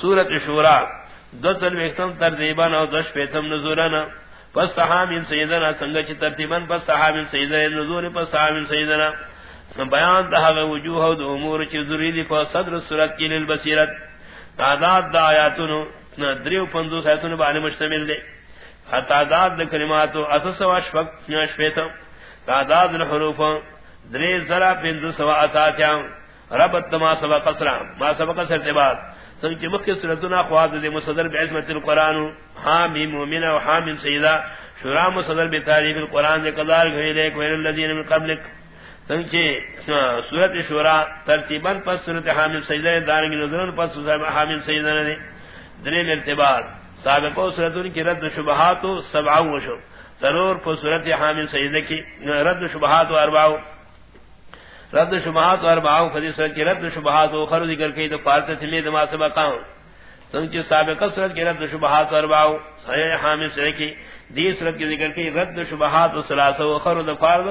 سورت شورا. دو ویختم ترتیبان او دش پیتم نزولنا پس تحامین سیدنا سنگچ ترتیبان، پس تحامین سیدنا نزول، پس تحامین سیدنا بیان تحاق وجوہ و دو امور چی ذری دی پس صدر سورت کی للبصیرت. تعداد دا آیاتونو دریو پندو سیتونو بانی مشتمل دے تعداد دا کلماتو اساس و شفق شفیتم تعداد الحروف دری ذرا پندو سوا اتاتیاں ربط ما سبق اسرا ما سبق اسر تباد سنچ مخی سورتنا خواہد دے مصدر بعظمت القرآن، حامیم مومن و حامیم سیدہ، شورا مصدر بتاریف القرآن دے قدار گھوئی لیک ویل اللذین من قبلک۔ سنچ سورت شورا ترتیباً پس سورت حامیم سیدہ دارنگی نظرن پس سورت حامیم سیدہ دے۔ درین ارتبار سابقو سورتون کی رد شبہات و سبعو وشو ضرور پس سورت حامیم سیدہ کی رد شبہات و اربعو رد شبہات اور باو فدی سورت کی رد شبہات و خر ذکر کی تو فارت تمی دما سبقا سنچ سابق سورت کی رد شبہات اور باو صحیح حامد سے کی۔ دی سورت کی ذکر کی رد شبہات و ثلاثه و خر ذ فارد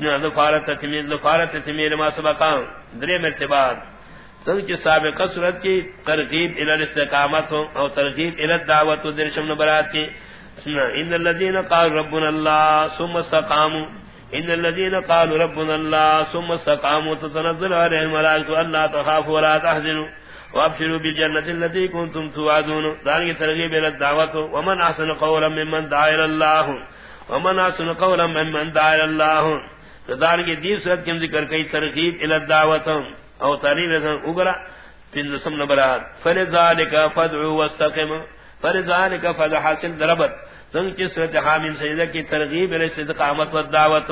یعنی نہ فارت تمی ذ فارت تمی دما سبقا درے مرتبات سنچ سابق سورت کی ترغیب الى الاستقامت او ترغیب الى الدعوت و درشم نبرات کی۔ ان الذين قالوا ربنا الله ثم استقاموا۔ ان الذين قالوا ربنا الله ثم استقاموا تتنزل عليهم الملائكه الا تخافوا ولا تحزنوا وابشروا بالجنه التي كنتم توعدون. ذلك ترغيب الى الدعوه ومن احسن قولا ممن دعا الى الله. ومن احسن قولا ممن دعا الى الله. ذلك دي سورت کے ذکر کئی ترغیب الى الدعوه او تعلیم رسن اگرا پن سم نبرات فلذلك فدعوا واستقم فلذلك فدحسن دربت سنگ کی صورت حامیم سجدہ کی ترغیب الاستقامت و دعوت.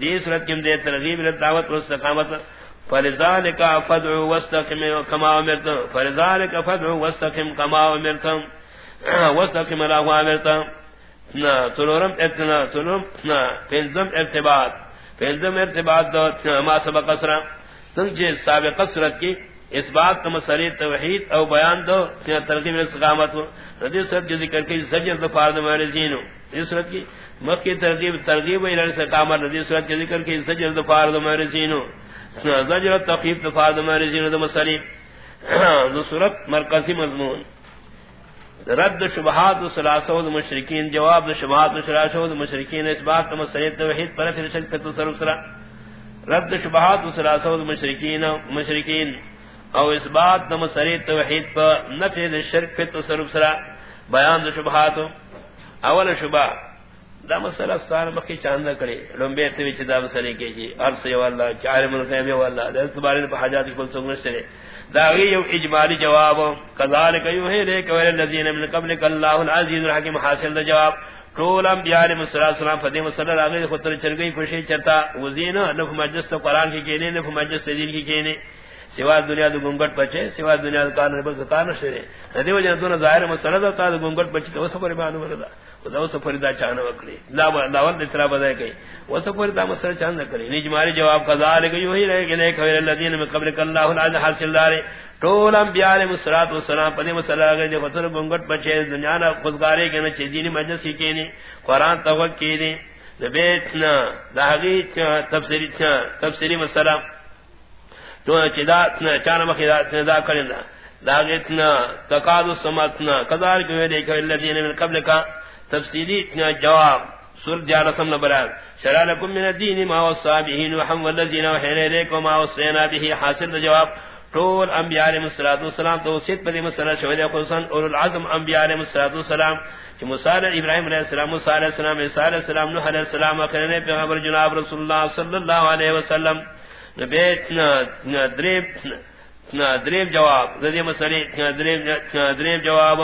دی صورت کی دے ترغیب الدعوت و استقامت. فلذالک فدعو واستقم کما امرتم فلذالک فدعو واستقم کما امرتم واستقم له امرتم نا، تلورم اتنا تلورم نا پنزم ارتباط. پنزم ارتباط دو ما سبق اسرا سنگ جی سابق صورت کی اس بات کا مسئلہ توحید او بیان دو ترغیب الاستقامت ردی صورت کی ذکر کی، زجر دو دفارد مارزینو ردی صورت کی، مکی ترغیب ترغیب ایلان سے کامر ردی صورت کی ذکر کی، زجر دو دفارد مارزینو زجر تقیب دو دفارد مارزینو دا مسئلی دو صورت مرکزی مضمون۔ رد شبہات و سلاسہ و مشرکین، جواب دو شبہات و سلاسہ و مشرکین، اس بات کا مسئلہ توحید پر پھر شک پہ تصرف سرا۔ رد شبہات و سلاسہ و مشرکین مشرکین۔ او اس بات دم سری توحید پر نفی دے شرک فی تصرف سرا بیان دے شبہات اول شبہ دا مسئلہ ستار مخی چاندہ کرے لنبے اتوی چی دا مسئلے کے جی عرص یو اللہ چار ملقیم یو اللہ دا اتبارین پا حاجات کل سنگنش سرے دا غی یو اجمالی جواب. کذالک یو ہے لے کہ ویل من قبلک اللہ العزیز الحکم حاصل دا جواب. طول انبیاء علیہ السلام فدیم صلی اللہ علیہ خطر چرگئی خوشی چرتا وزین نفو مجلس تو قرآن کی کینے نفو مجلس دین کی کینے سوا دنیا دو گنگٹ پچے، سوا دنیا دو کان ربک کان شرے ندی وجہ دون ظاہر مسئلہ دا تا دو گنگٹ پچے تو سفر بانو وردا خدا و سفر دا چان وکڑی لا لا ول اترا بدے گئی و سفر دا مسئلہ چان کری نج ماری جواب قضا لے گئی وہی رہے کہ کہ الذين من قبل الله العز حاصل دار طول انبیاء علیہ الصلوۃ والسلام پدی مسئلہ گئے جو خطر گنگٹ پچے، دنیا نہ خودگارے کے نہ چیزی مجلس کی نہیں قران توقع کی نہیں بیت نہ داغی تفسیری تفسیری مسئلہ تو چدا چار چان مخدا چدا کرنا لاگتنا تقاد السماتنا قدار کو دے کہ الذين من قبل کا تفصیلی جواب سور جار رسم نبرات شرع لكم من الدين ما وصى به نوح والذين وحينا اليكم ما وصينا به حاصل جواب. طول انبیاء علیہ الصلوۃ والسلام تو سید پر مسئلہ شہید خصوصا اور العظم انبیاء علیہ الصلوۃ والسلام. کہ موسی ابراہیم علیہ السلام، موسی علیہ السلام، عیسی علیہ السلام، نوح علیہ السلام اخرنے پیغمبر جناب رسول اللہ صلی اللہ علیہ وسلم. دریم جواب. ردی مسئلے. دریم جواب.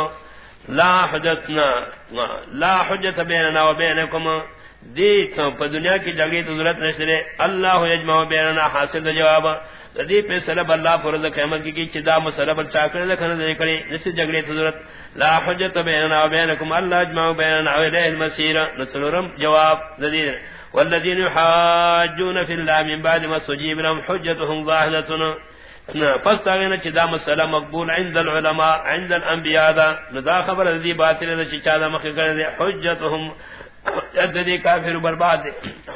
لا حجتنا لا حجت بیننا و بینکم. دی پا دنیا کی جگہ تو ضرورت نشترے اللہ یجمع بیننا حاصل جواب. دی پہ سلب اللہ فرض قیمت کی چدا مسئلہ پر چاکر لکھن دے کرے. نسی جگہ تو ضرورت. لا حجت بیننا و بینکم. اللہ یجمع بیننا و الیہ المسیر نسلورم جواب. ردی والذين يحاجون في الله من بعد ما سجيب لهم حجتهم ظاهرة فاستغينا چدا مسئلہ مقبول عند العلماء، عند الانبیاء دا. ندا خبر ذی باطل دا چچا مخی کرنے حجتهم حجت کافر برباد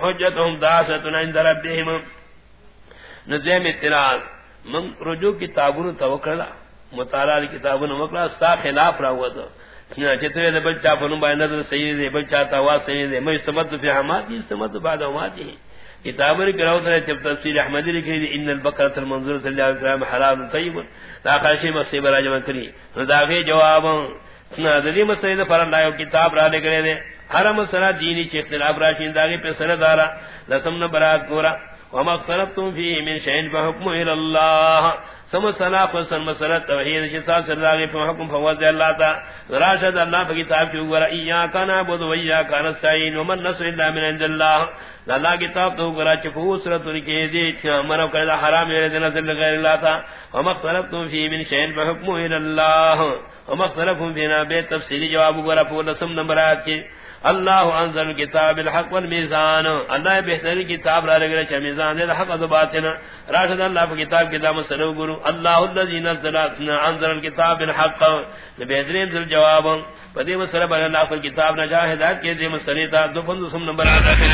حجتهم داستن عند ربهم. نزیم اتراز من رجوع کی تابون توکرلا مطالعہ کتاب مکلا، ستا خلاف رہا ہوا تو چترے دے بچہ فنو بای نظر سید دے بچہ تاوا سید دے میں سمت فی حماتی سمت بعد حماتی کتاب نے کراو تے جب تفسیر احمدی لکھی دی، ان البقرۃ المنظور صلی اللہ علیہ وسلم حلال طیب. تا خاشی مسی برا جمع کری. رداغی جواب. سنا دلی مسید پر اللہ کتاب را لے کرے دے حرم سرا دینی چ اختلاف راشین داغی پہ سر دارا. لسم برات گورا. وما اختلفتم فی من شین فحکم الى اللہ سم صلاح فسن مسرت توحید شسا سرداغی پر حکم فوض اللہ تا، راشد اللہ پر کتاب کی اوگرہ ایاکا نابود و ایاکا نستعین، ومن نصر اللہ من عند اللہ. اللہ کتاب تو اوگرہ چفو سرط انکی دیت منو کردہ حرام یرد نظر غیر اللہ تا. ومختلفتم فی من شین فحکم اللہ. ومختلفتم فینا بیت تفصیلی جواب اوگرہ پور لسم نمبرات کی. اللہ انزل کتاب الحق والمیزان. اللہ بہترین کتاب را لگے چھ میزان دے حق و باطل راشد اللہ کی کتاب کے دام سلو گرو. اللہ الذی نزل انزل الكتاب الحق بہترین ذل جواب. پدی مسئلہ بنا اللہ کی کتاب نہ ہدایت کے دے مسئلے تا دو فن سم نمبر آتا ہے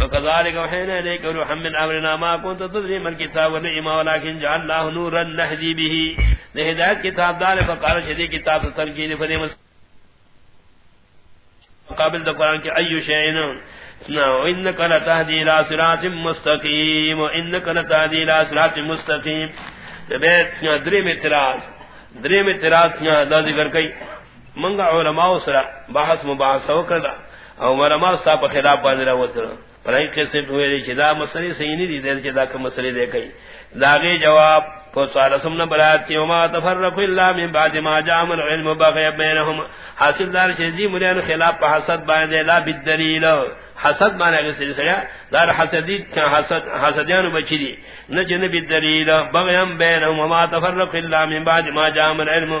وکذالک وحینا الیک روح من امرنا ما كنت تدری من کتاب ونعما ولكن جعلناه نورا نهدی به ہدایت کتاب دار فقال شدی کتاب تنقید فدی مسئلہ قابل قرآن کے ایو شئین. انک لتہدی الى صراط مستقیم انک لتہدی الى صراط مستقیم دریم اعتراض دریم اعتراض دا ذکر کئی. منگا علماء سرا بحث مباحث ہو کردا او علماء ستا پا خلاف باندر ہوتر پر ایک قصے ہوئے دی چدا مسئلے صحیح نہیں دی دی دے چدا کم مسئلے دے کئی. داغی جواب کو سوال سمنا برات وما تفرق الا من بعد ما جامل علم بغي بينهم. حاصل دار چیزی ملیان خلاف حسد باندے لا بالدليل. حسد باندے اگر سجی سگا دار حسدید حسد حسدیانو بچی دی. نجن بالدلیل بغیم بینہم وما تفرق اللہ من بعد ما جامل علم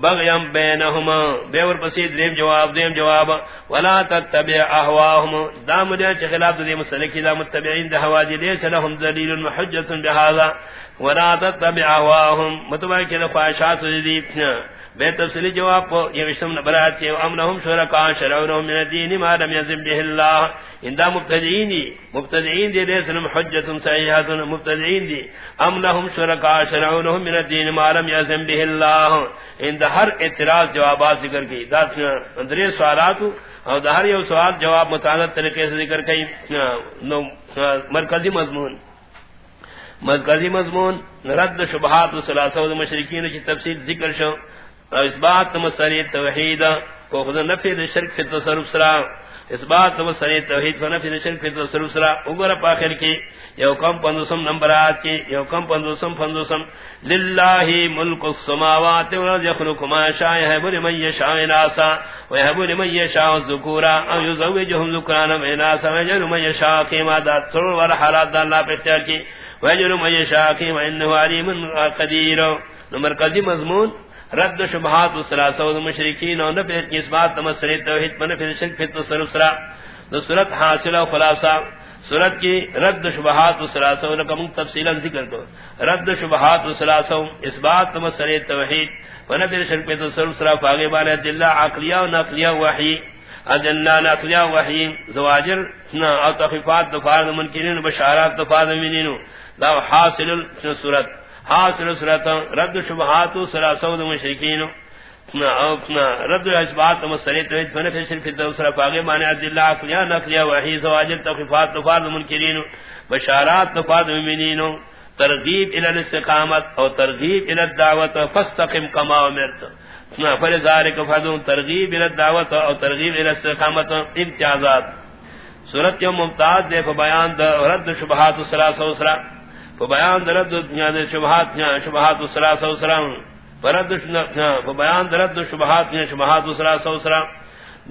بغیم بینہم، بیور پسید دیم جواب دیم جواب. ولا تتبع احواهم. دا ملیان چی خلاف دی مسلکی دا متبعین دا حواجی لیس لهم دلیل محجت بهذا. ولا تتبع احواهم. متبع کہ خواہشات دی بے تفصیلی جواب کو یہ وشتم نبرات کے امنہم شرکا شرعونہم من الدین ما لم یزم به اللہ۔ اندہ مبتدعین دی مبتدعین دی لیسنم حجت صحیحات مبتدعین دی۔ امنہم شرکا شرعونہم من الدین ما لم یزم به اللہ۔ اندہ ہر اعتراض جوابات ذکر کی۔ ذات اندرے سوالات اور ہر یہ سوال جواب متعدد طریقے سے ذکر کی۔ مرکزی مضمون۔ مرکزی مضمون، رد شبہات و سلاسہ و مشرکین کی تفصیل ذکر شو۔ اور اس بات مسری توحید کو خود نفی شرک فی تصرف سرا۔ اس بات مسری توحید کو نفی شرک فی تصرف سرا۔ اوگر پاخر کی یو کم پندوسم نمبرات کی، یو کم پندوسم پندوسم للہ ملک السماوات والارض یخلق ما شاء يهب لمن يشاء اناسا۔ ويهب لمن يشاء الذكورا او يزوجهم ذكرانا واناسا ويجعل من يشاء قيما ذات سرور والحالات اللہ پہ اختیار کی۔ ويجعل من يشاء قيما انه عليم قدير نمبر قدیم مضمون۔ رد شبہات الثلاثہ و مشرکین و نفی کی اثبات تمسر توحید من فی شرک فی تصرف سرا. دو صورت حاصلہ و خلاصہ. صورت کی رد شبہات الثلاثہ و لکم تفصیلا ذکر دو رد شبہات الثلاثہ و اثبات تمسر توحید من فی شرک فی تصرف سرا. فاغی بانے دلہ عقلیہ و نقلیہ وحی. ادلہ نقلیہ وحی. زواجر نا او تخفیفات دفار منکرین بشارات دفار منینو دا حاصل صورت حاصل سرات رد شبہات سلاسو د مشرکین. رد اثبات مسری توحید فن فی شرف دوسرا پاگے معنی عبد اللہ عقلیہ نقلیہ، وحی، زواجر، تخفیفات تفاد منکرین، بشارات تفاد مؤمنین ترغیب الى الاستقامت او ترغیب الى الدعوت، فاستقم كما امرت. اپنا فلذلك فذو ترغیب الى الدعوت او ترغیب الى الاستقامت، امتیازات. صورت یوم ممتاز دے بیان رد شبہات سلاسو سرا. بیان درد شبہات نیا شبہات الثلاثہ والسلام فرد بیان درد شبہات نیا شبہات الثلاثہ والسلام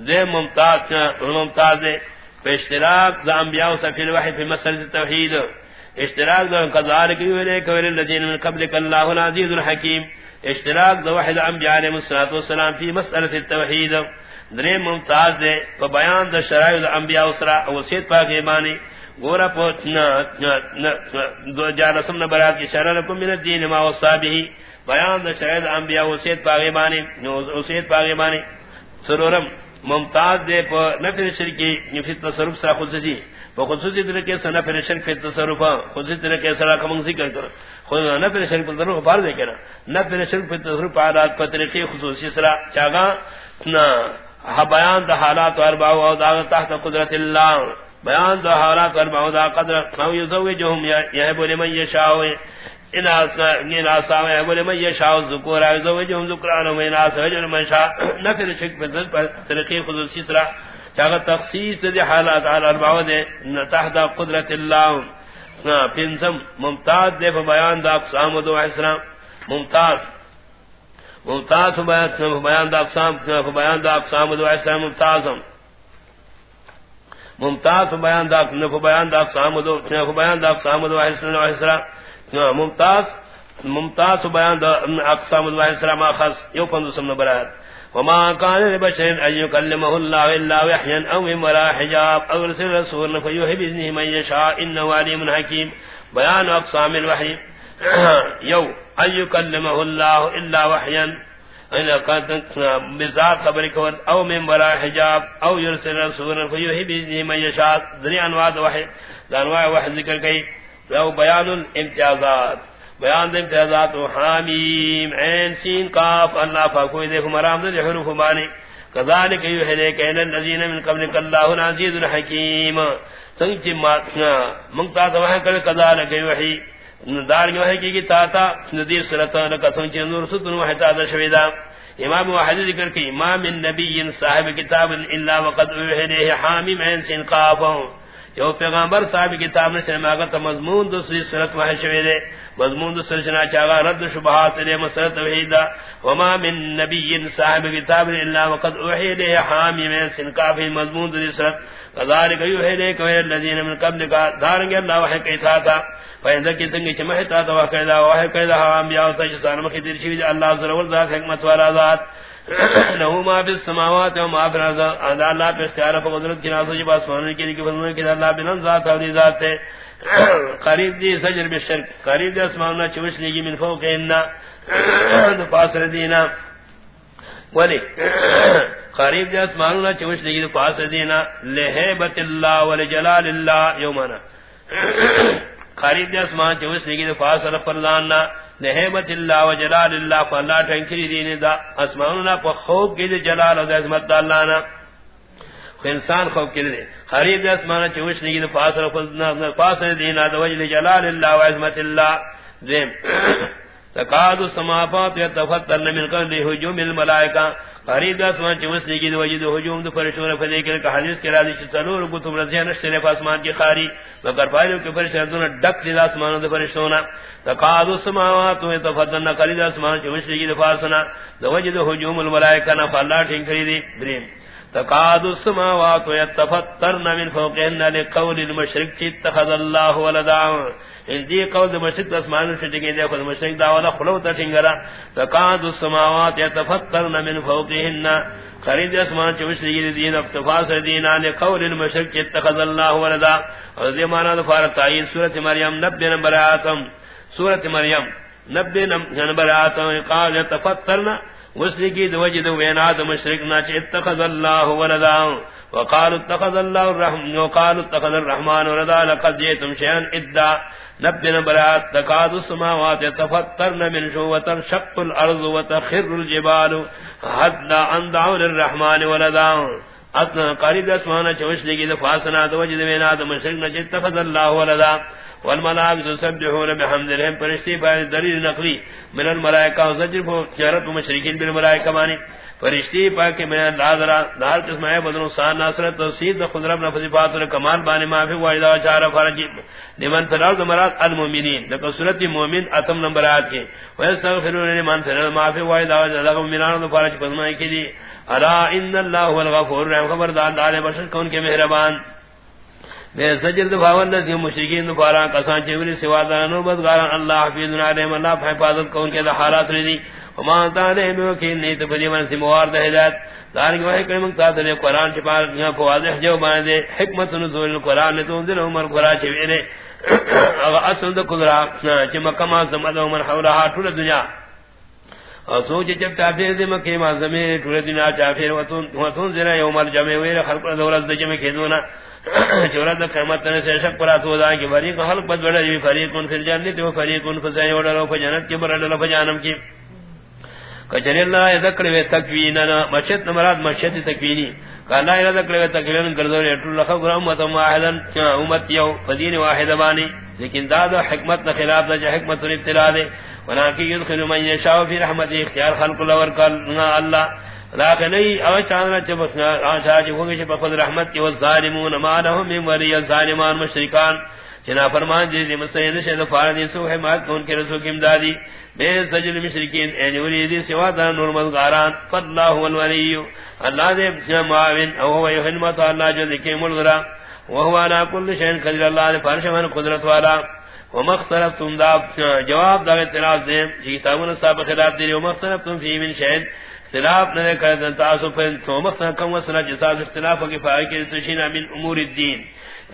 دے ممتاز نیا ممتاز پہ اشتراک دا انبیاء سفی الوحی فی مسئلہ التوحید اشتراک دا قضارک یولیک وللذین من قبلک اللہ العزیز الحکیم. اشتراک دا وحید انبیاء علیہ السلام فی مسئلہ التوحید درے ممتاز دے پہ بیان دا شرائع دا انبیاء وسیط پاک ایمانی. گورا پوچھنا دو جارسم نبرات کی شرر من الدین ما وصابه بیان دا شاید انبیاء وسید پاغیبانی وسید پاغیبانی سرورم، ممتاز دے پا نفر شرکی فی تصرف سرا خصوصی پا خصوصی طریقے سے نفر شرک فی تصرف، خصوصی طریقے سرا کمنگ ذکر کر خود نفر شرک فی تصرف پار دے کنا نفر شرک فی تصرف آلات پا طریقے خصوصی سرا چاگا بیان دا حالات و ارباو او دا تحت قدرت اللہ. بیان دا حالات و ارباو دا قدرت او یزوجهم یحبو لمن یشاوی ان اسا میں بولے میں یہ شاو ذکر ہے جو جو ذکران میں ناس ہے جو میں شاء نفر شک پر طریقے خصوصی طرح چاغ تخصیص دی حالات علی اربع دے. تحت قدرت اللہ. پنزم، ممتاز دے بیان دا اقسام دو اسلام ممتاز. ممتاز بیان دا اقسام بیان دا اقسام دو اسلام ممتاز ممتاز بیان دا نف بیان دا اقسام دو بیان دا اقسام دو اسلام ممتاز ممتاز بیان دا اقسام اللہ السلام آخص یو پندو سمنا برات وما كان لبشر ان يكلمه الله الا وحيا او من وراء حجاب او رسل رسول فيوحي باذنه من يشاء انه عليم حكيم بيان اقسام الوحي يو ان يكلمه الله الا وحيا ان قد بذات خبرك او من وراء حجاب، او يرسل رسول فيوحي باذنه من يشاء ذري انواع وحي انواع وحي ذکر کئی لو بیان الامتیازات بیان الامتیازات حامیم، عین، سین قاف اللہ فاکوئی دے مرام دے حروف مانی کذالک یوحدے کہ ان الذین من قبلک اللہ عزیز الحکیم سنگ چی ماتنا، منگتا تو وہ کل کذالک یوحی دار یوحی کی کی تاتا ندیر سرتا کا سنگ نور ستن وہ تا شویدا امام واحد ذکر کہ امام النبی صاحب کتاب الا وقد یوحدے حامیم عین سین قاف یو پیغمبر صاحب کتاب نے سماغت مضمون دوسری صورت میں شوی دے مضمون دوسری جنا چاغا رد شبہات دے مسرت توحید وما من نبی صاحب کتاب الا وقد اوحی له حامی میں سنکا بھی مضمون دوسری صورت ذالک یوحی له کہ الذین من قبل کا دارنگ اللہ وحی کیتا تھا فائدہ کی سنگ چمہتا تو وحی وحی کیدا ہم یا تجسان مخدر شوی اللہ ذو ذات، حکمت والا ذات. لہو ما فی السماوات و ما فی الارض. ادا اللہ پہ اختیار پر قدرت کی نازو جب آسمانوں کے لیے فضلوں کے اللہ بلن ذات اور ذات ہے. قریب دی سجر بالشرک قریب دی اسماننا چوش لگی من فوق اننا دو پاسر دینا ولی قریب دی اسماننا چوش لگی دو پاسر دینا لحیبت اللہ ولجلال اللہ یومانا. قریب دی اسمان چوش لگی دو پاسر پر لاننا نحمت اللہ و جلال اللہ فاللہ ٹھنکری دین دا، اسمانونا پا خوب کی دی جلال و دے عظمت دا اللہ نا. انسان خوب کی دی خریب دی اسمانا چوش دے پاس نگی دی فاصل دینا دا وجل جلال اللہ و عظمت اللہ. دیم تقاد السماپات یتفترن من قبل حجوم الملائکہ. قریب اسمان چ وسنی کی وجد ہجوم دو فرشتوں نے فدی کہ حدیث کے راضی چلو رگو تم رضی نشتے نے اسمان کی قاری مگر پائے کہ فرشتوں نے ڈک دی اسمان دو فرشتوں نے تقاد السماوات و تفضلن قریب اسمان چ وسنی کی فاسنا دو وجد ہجوم الملائکہ نہ فلا ٹھن کری دی. دریم. تقاد السماوات و يتفطرن من فوقهن لقول المشرك اتخذ الله ولدا. ان دی قول مشرق اسمان سے دے خود مشرق دا والا خلو تا ٹنگرا تقاد السماوات يتفطرن من فوقهن۔ خرید اسمان چوش دی دین افتفاس دین ان قول المشرق اتخذ الله ولدا۔ اور دی معنی دا فارت تعین سورۃ مریم، نبی نمبر آتم۔ سورۃ مریم، نبی نمبر آتم۔ قال يتفطرن وسلی کی دوجد وینات مشرق نا چ اتخذ الله ولدا۔ وقالوا اتخذ الله الرحمن وقالوا اتخذ الرحمن ولدا۔ لقد جئتم شيئا ادا۔ نبنا برات تقاد السماوات تفترن من شو وتنشق الارض وتخر الجبال حدنا ان دعوا للرحمن ولدا اتنا قريب اسمان چوش لگی دفاسنا دوجد وینات مشرق نا چ اتخذ الله ولدا۔ والملائکۃ تسبحون بحمد ربهم فرشتي بارے دلیل نقلی من الملائکہ زجر فو چرت مشرکین بالملائکہ معنی فرشتي پاک میں اللہ ذرا دار قسم ہے بدر سان ناصرت توحید خضرب نفس فات اور کمال بانے ما فی واجدا چار فرج لمن فرض مراد المؤمنین لك سورۃ المؤمن اتم نمبر آیت کے ويستغفرون لمن فرض ما فی واجدا چار المؤمنان فرج فرمائے کہ جی الا ان اللہ هو الغفور الرحیم خبردار دار بشر کون کے مہربان بے سجر دفاون دی مشرکین دفارا کسان چوری سوا دانو بدگاران اللہ حفیظ علیہم، اللہ حفاظت کون کے حالات ردی وما تعالی میں کہ نیت بنی من سی موارد ہدایت۔ دارنگ وہ کہ من تعالی قران چ پار یہاں کو واضح جو بنا دے۔ حکمت نزول القران نے تو دل عمر قران چ وینے اصل د قدرت چ مکما سمد عمر حولها طول دنیا۔ سوچ جب تافیر دے مکہ معظمے ٹھڑے دن چافیر وتون وتون زنا یوم الجمع ویر خلق دورز دے جمع کھدونا قیمت نے سے شک پرا تو دا کہ فریق خلق بد بڑا دی فریق ان پھر جنت و فریق ان فسائے اور لو جنت کے بر لو جانم کی۔ کچر اللہ ذکر و تکویننا مشت مراد مشت تکوینی۔ کالا الہ ذکر و تکوین گردو نے ٹول لخ گرام و واحدن امت یو، فدین واحد بانی۔ لیکن داد حکمت خلاف دا حکمت ابتلا دے۔ ولكن يدخل من يشاء في رحمته، اختيار خلق الله ورقالنا الله. لكن اي او چاندنا چبسنا آشا جی ہوگی چھ بفضل رحمت کی والظالمون. ما لهم من ولی الظالمان مشرکان چنا فرمان جی, جی، دی مستعید شہد فاردی سو ہے مات کون کے رسول کی امدادی. بے سجل مشرکین، این ولیدی سوا دا نور مزگاران. فاللہ والولی اللہ دے معاون. او هو یحنمت اللہ جو ذکی ملغرا وهو على كل شيء قدر الله فرشمن قدرت والا. ومختلف تم دا جواب دا اعتراض دے کتابوں صاحب خلاف دے ومختلف تم فی من شہد اختلاف نہ کر دتا سو پر تو مختلف کم وسنا جسا اختلاف کی فائدہ کے تشین من امور الدین۔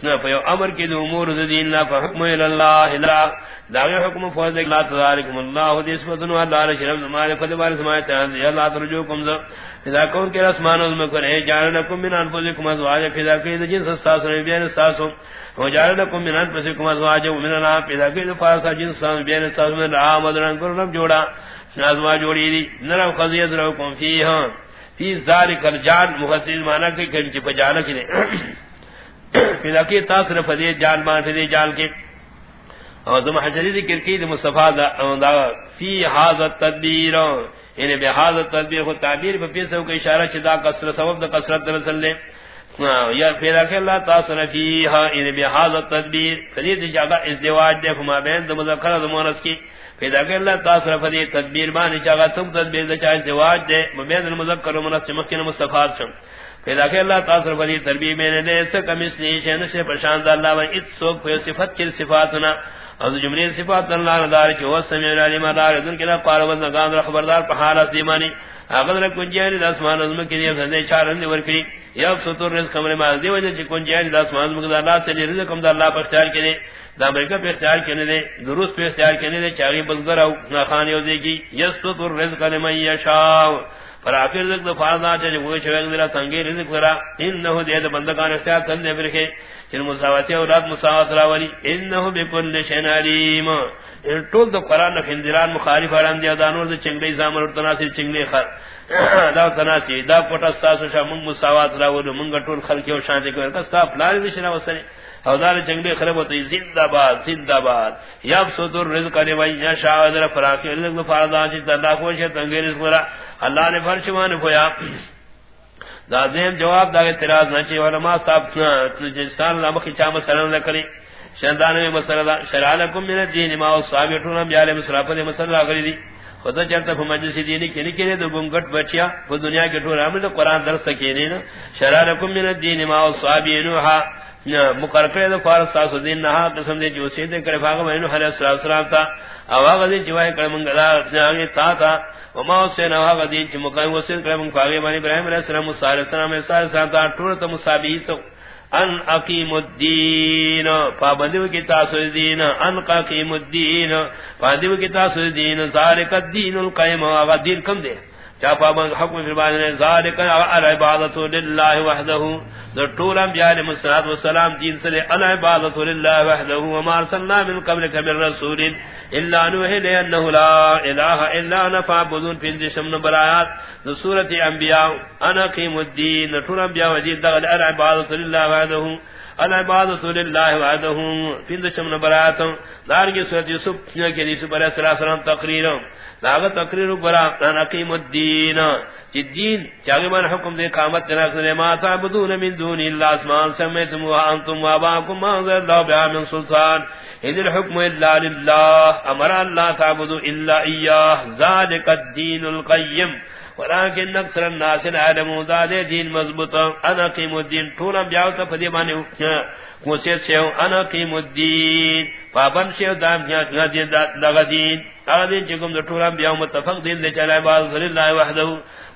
نہ پیو امر کی دو امور الدین لا فحکم الی اللہ لا۔ دا حکم فوز لا تذالکم اللہ دی دیس ودن اللہ رب زمان فدبار سمائے تے اللہ ترجوکم ذ اذا کون کے اسمان میں کرے جانکم من انفسکم ازواج فذا کہ جنس استاس بیان استاس وجعل لكم من انفسكم ازواجا ومن الانعام پیدا کی فاسا جنس بین ساز میں رہا مدرن جوڑا ازواج جوڑی دی نرم قضیت رکم فیہا فی ذالک الجان مفسر معنی کہ کن چی پجانا کی دے۔ پیدا کی تاثر فدی جان مان فدی جان کے۔ اور زم حجری ذکر کی دی مصطفیٰ دا فی حاضر تدبیر۔ یعنی بے حاضر تدبیر خود تعبیر پہ پیسے کو اشارہ چدا کسرت سبب دا کسرت درسل لے یا پھر کہ اللہ تعالی فیھا ان یعنی بہذا تدبیر فرید جگہ ازدواج دے، فما بین دو مذکر و مؤنث کی۔ پھر کہ اللہ تعالی فرید تدبیر بان جگہ تم تدبیر دے چاہے ازدواج دے بین المذکر و مؤنث مکن مستفاد شم۔ پھر کہ اللہ تعالی فرید تربیت میں نے کم اس کمس نہیں ہے سے پرشان اللہ و اس سو کوئی صفت کی صفاتنا اور جملے صفات اللہ دار کہ وہ سمع العلیم دار دن کے قال و زغان خبردار پہاڑ ایمانی۔ اگر کنجیان داسمان ازم کی دی فزے چارن دی ورکی یا ستر رزق کمر ما دی وجہ کنجیان داسمان ازم دا اللہ سے رزق کم دا اللہ پر اختیار کرے دا امریکہ پر اختیار کرنے دے، درست پر اختیار کرنے دے چاہی بزگر او خان یو دے کی یستر رزق لمن یشاء۔ پر اخر رزق دا چے وہ چویں دا سنگے رزق کرا۔ انه دے دا بندگان اختیار کرنے برکے چن مساواتی اولاد مساوات راولی۔ انه بكل شيء عليم ٹول تو قران نہ فندران مخالف ارام دی دانور دے چنگڑی زامر اور تناسی چنگڑی خر۔ دا تناسی، دا پٹا ساس شام مساوات راول منگ ٹول خلق او شان دے کر کا پلان وشنا وسنی او دار چنگڑی خراب ہوتی زندہ باد زندہ باد۔ یاب صدر رزق علی وای یا شاہ فراق اللہ فرضان جی اللہ کو شے تنگیر اس اللہ نے فرش مان ہویا دا جواب دا اعتراض نہ چے علماء صاحب جنسان لا مخ چا مسئلہ نہ کرے شندان میں مسئلہ شرع لكم من الدين ما صابتون بیال مسرف دے مسئلہ کری دی۔ خدا چرتا مجلس دین کی نہیں کرے تو گنگٹ بچیا۔ وہ دنیا کے ٹھور ہم تو قران درس کے نا۔ شرع لكم من الدين ما صابینها مقرر کرے تو فارس ساس دین نہ قسم دے جو سید کرے فاغ میں نو علیہ السلام تا اواز دی جوائے کر منگلا تا تا وما حسین وها غدین چ مقام وسل کرم فاغی بنی ابراہیم علیہ السلام موسی علیہ السلام سال سال ٹور تو مصابی تو ان اقیم الدین پابندی کی تاسو دین ان اقیم الدین پابندی کی تاسو دین ذالک الدین القیم و دین کم دے چا پابند حکم فرمان نے ذالک العبادت للہ وحدہ۔ در طول انبیاء علیہ الصلوۃ والسلام دین سے العبادت للہ وحدہ۔ وما ارسلنا من قبلک من رسول الا نوحی لانه لا الہ الا انا فاعبدون۔ فی ذم برایات سورۃ انبیاء، انا قیم الدین۔ طول انبیاء وجید دغل العبادت للہ وحدہ۔ العبادت للہ وحدہ۔ فی ذم برایات دار کی سورۃ یوسف کے یوسف علیہ السلام تقریر۔ داغ تقریر برا انا قیم الدین. الدین چاگے من حکم دے قامت تنا کرے ما تعبدون من دون اللہ اسمان سمیتم و وانتم واباکم ما انزل اللہ بها من سلطان. ان الحکم الا للہ امر اللہ تعبدو الا ایاہ ذالک الدین القیم. ولكن اکثر الناس العالم ذات دین مضبوط انا قیم الدین. طول بیاو تا فدی بانے کوسیت سے انا قیم الدین. پابن سے دام جا دین. دغ دین چکم دو طول بیاو متفق دین دے چلائے باز اللہ وحدہ